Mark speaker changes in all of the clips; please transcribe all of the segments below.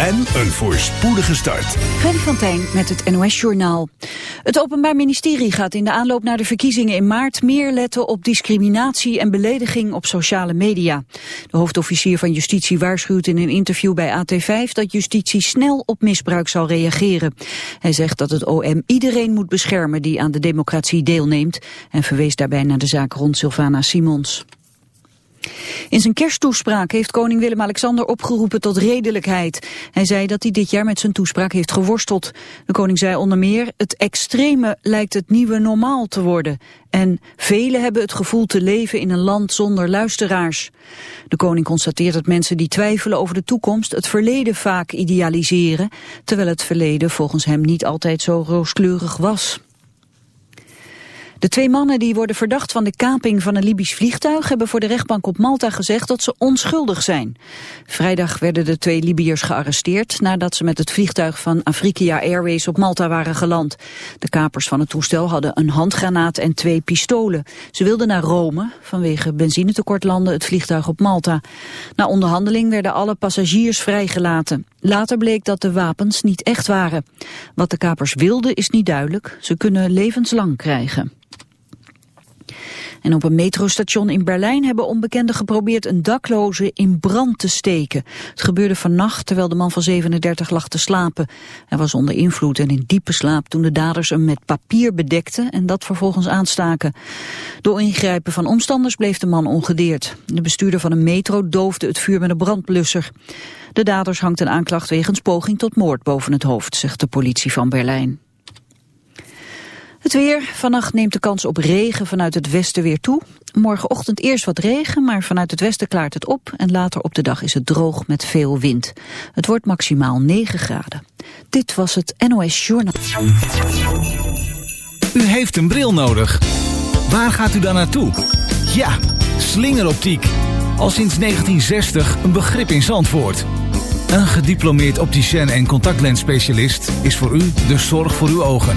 Speaker 1: en een voorspoedige start.
Speaker 2: Freddy van Tijn met het NOS-journaal. Het Openbaar Ministerie gaat in de aanloop naar de verkiezingen in maart meer letten op discriminatie en belediging op sociale media. De hoofdofficier van Justitie waarschuwt in een interview bij AT5 dat justitie snel op misbruik zal reageren. Hij zegt dat het OM iedereen moet beschermen die aan de democratie deelneemt en verwees daarbij naar de zaak rond Sylvana Simons. In zijn kersttoespraak heeft koning Willem-Alexander opgeroepen tot redelijkheid. Hij zei dat hij dit jaar met zijn toespraak heeft geworsteld. De koning zei onder meer, het extreme lijkt het nieuwe normaal te worden. En velen hebben het gevoel te leven in een land zonder luisteraars. De koning constateert dat mensen die twijfelen over de toekomst het verleden vaak idealiseren, terwijl het verleden volgens hem niet altijd zo rooskleurig was. De twee mannen die worden verdacht van de kaping van een Libisch vliegtuig... hebben voor de rechtbank op Malta gezegd dat ze onschuldig zijn. Vrijdag werden de twee Libiërs gearresteerd... nadat ze met het vliegtuig van Afrika Airways op Malta waren geland. De kapers van het toestel hadden een handgranaat en twee pistolen. Ze wilden naar Rome. Vanwege benzinetekort landde het vliegtuig op Malta. Na onderhandeling werden alle passagiers vrijgelaten. Later bleek dat de wapens niet echt waren. Wat de kapers wilden is niet duidelijk. Ze kunnen levenslang krijgen. En op een metrostation in Berlijn hebben onbekenden geprobeerd een dakloze in brand te steken. Het gebeurde vannacht terwijl de man van 37 lag te slapen. Hij was onder invloed en in diepe slaap toen de daders hem met papier bedekten en dat vervolgens aanstaken. Door ingrijpen van omstanders bleef de man ongedeerd. De bestuurder van een metro doofde het vuur met een brandblusser. De daders hangt een aanklacht wegens poging tot moord boven het hoofd, zegt de politie van Berlijn. Het weer. Vannacht neemt de kans op regen vanuit het westen weer toe. Morgenochtend eerst wat regen, maar vanuit het westen klaart het op. En later op de dag is het droog met veel wind. Het wordt maximaal 9 graden. Dit was het NOS Journal.
Speaker 3: U heeft een bril nodig. Waar gaat u dan naartoe? Ja, slingeroptiek. Al sinds 1960 een begrip in Zandvoort. Een gediplomeerd opticien en contactlensspecialist is voor u de zorg voor uw ogen.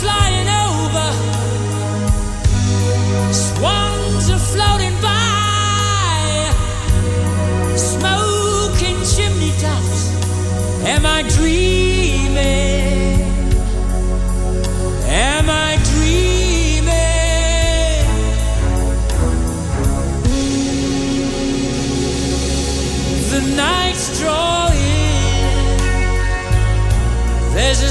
Speaker 4: flying over. Swans are floating by. Smoking chimney tops. Am I dreaming? Am I dreaming? The night's drawing. There's a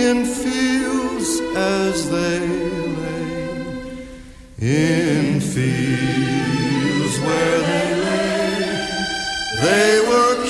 Speaker 5: in fields as they lay, in fields where they lay, they were.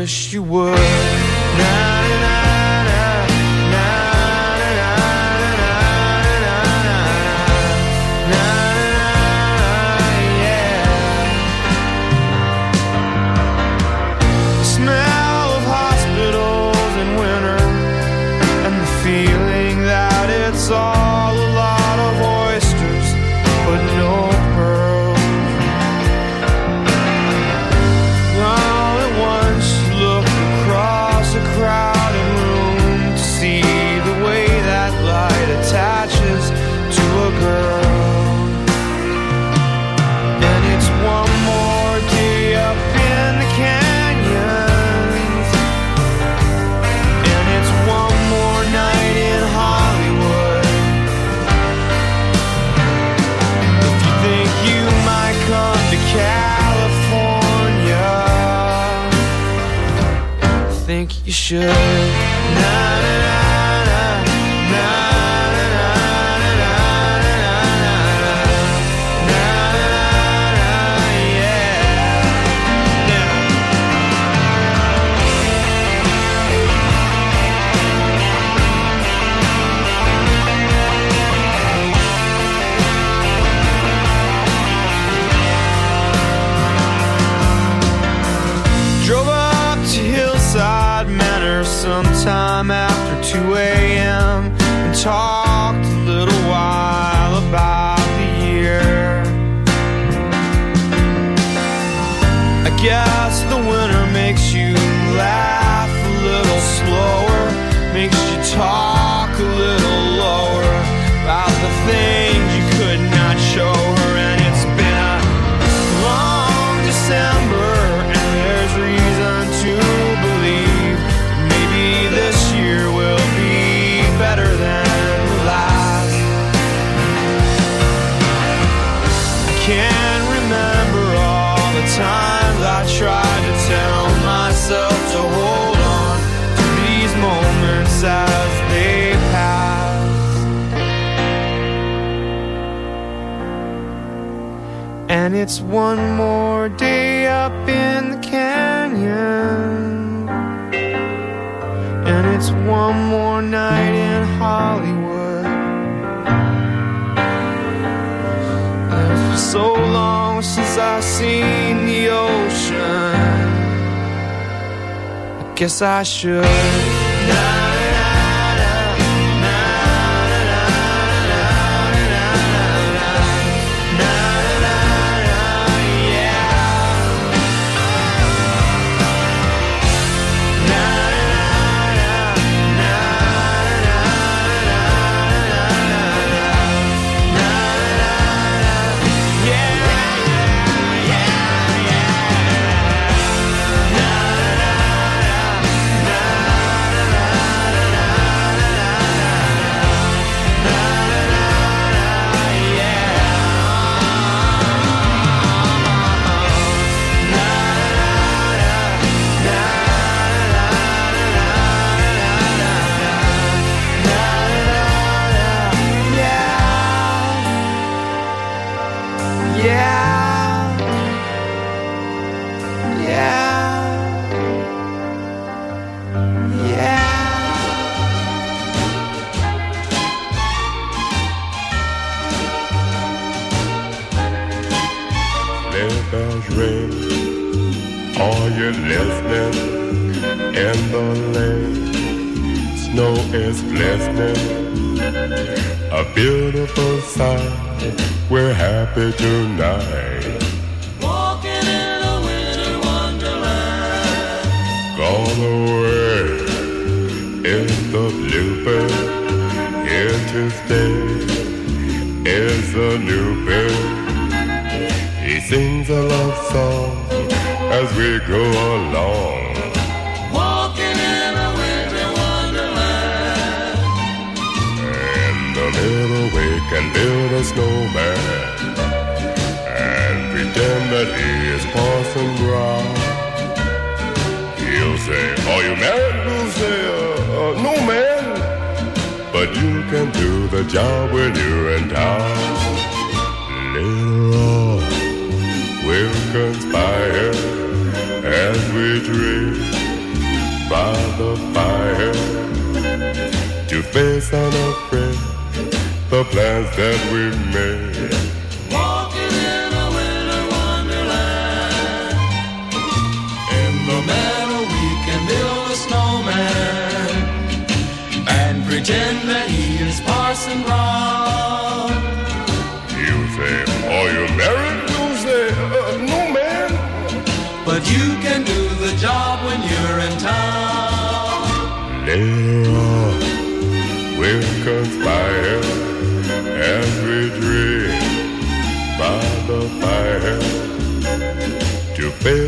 Speaker 6: wish you would. guess I should.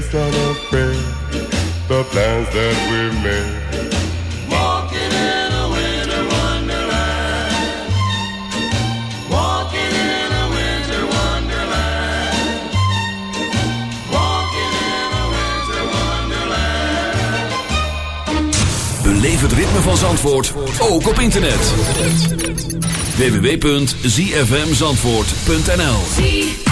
Speaker 5: yes, unafraid. The plans that
Speaker 6: we
Speaker 5: made.
Speaker 6: Walking in a winter wonderland. Walking in a winter wonderland. Walking in a winter wonderland.
Speaker 7: Beleef het ritme van Zandvoort ook op internet. www.zfmzandvoort.nl.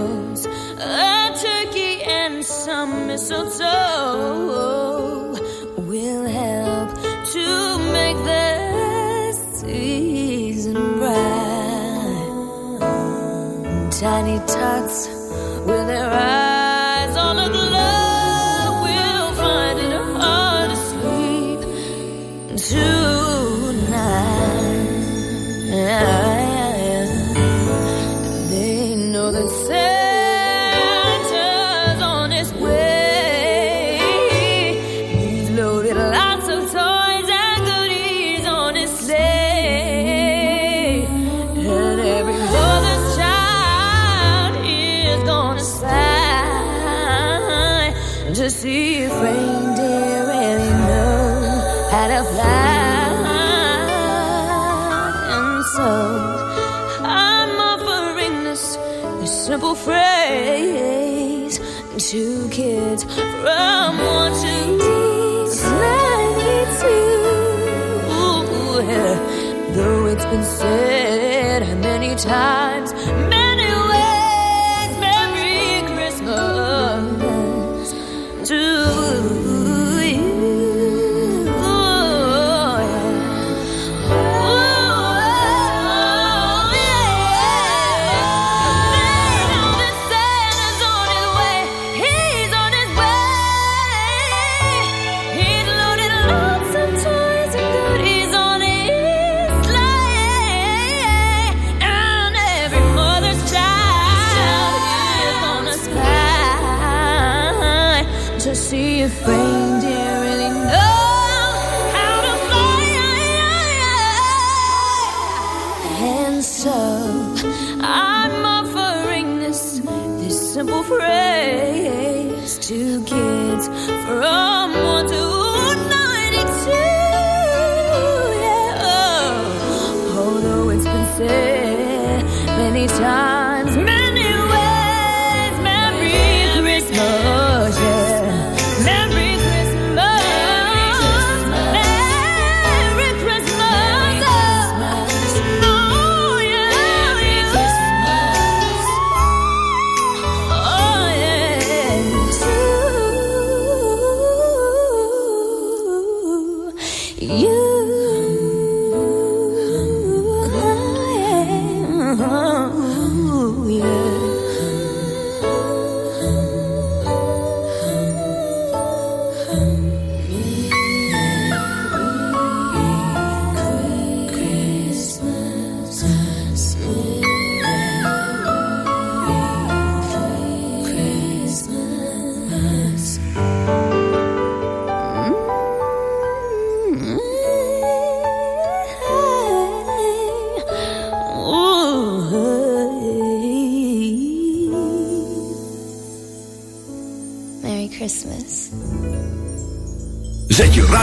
Speaker 8: mistletoe. Been said many times, to kids from. Yeah. Oh, Although it's been said many times,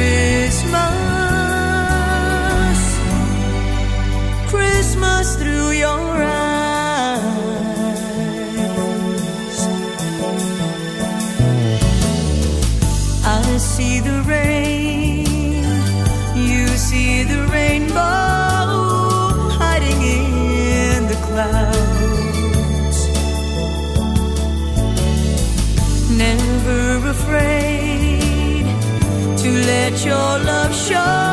Speaker 9: be
Speaker 10: your love
Speaker 11: show.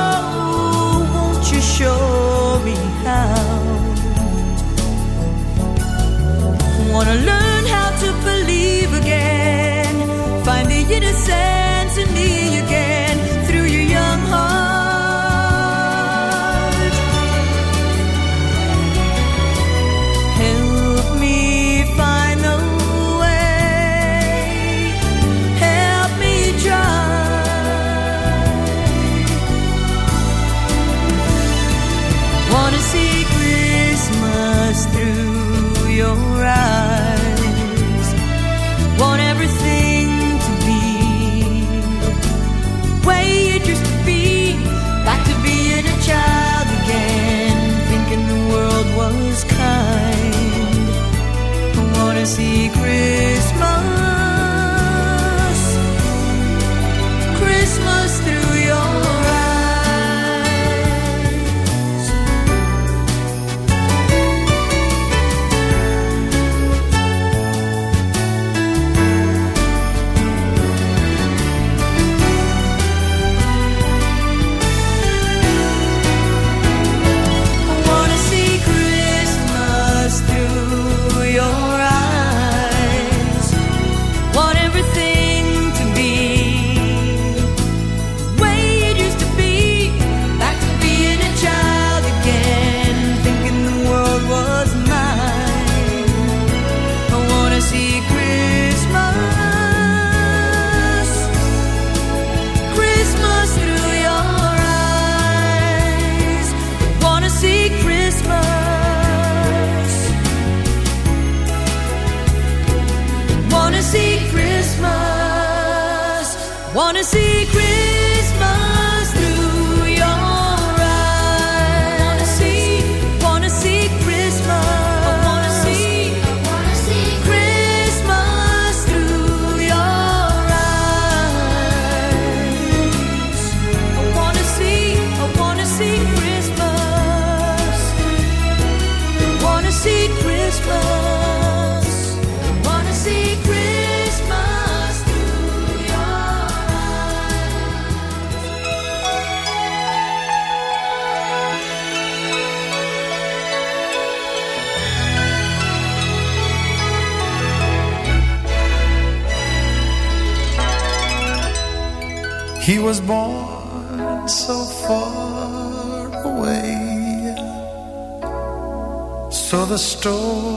Speaker 11: was
Speaker 12: born so far away. So the story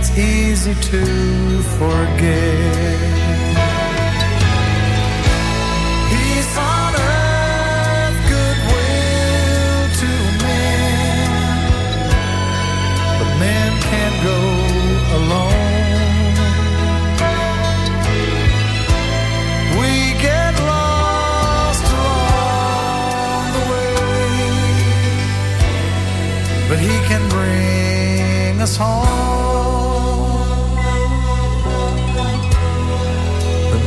Speaker 12: It's easy to forget. On earth, to men. But men can't go alone. We get lost along the way. But he can bring us home.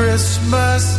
Speaker 12: Christmas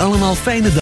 Speaker 7: allemaal fijne dagen.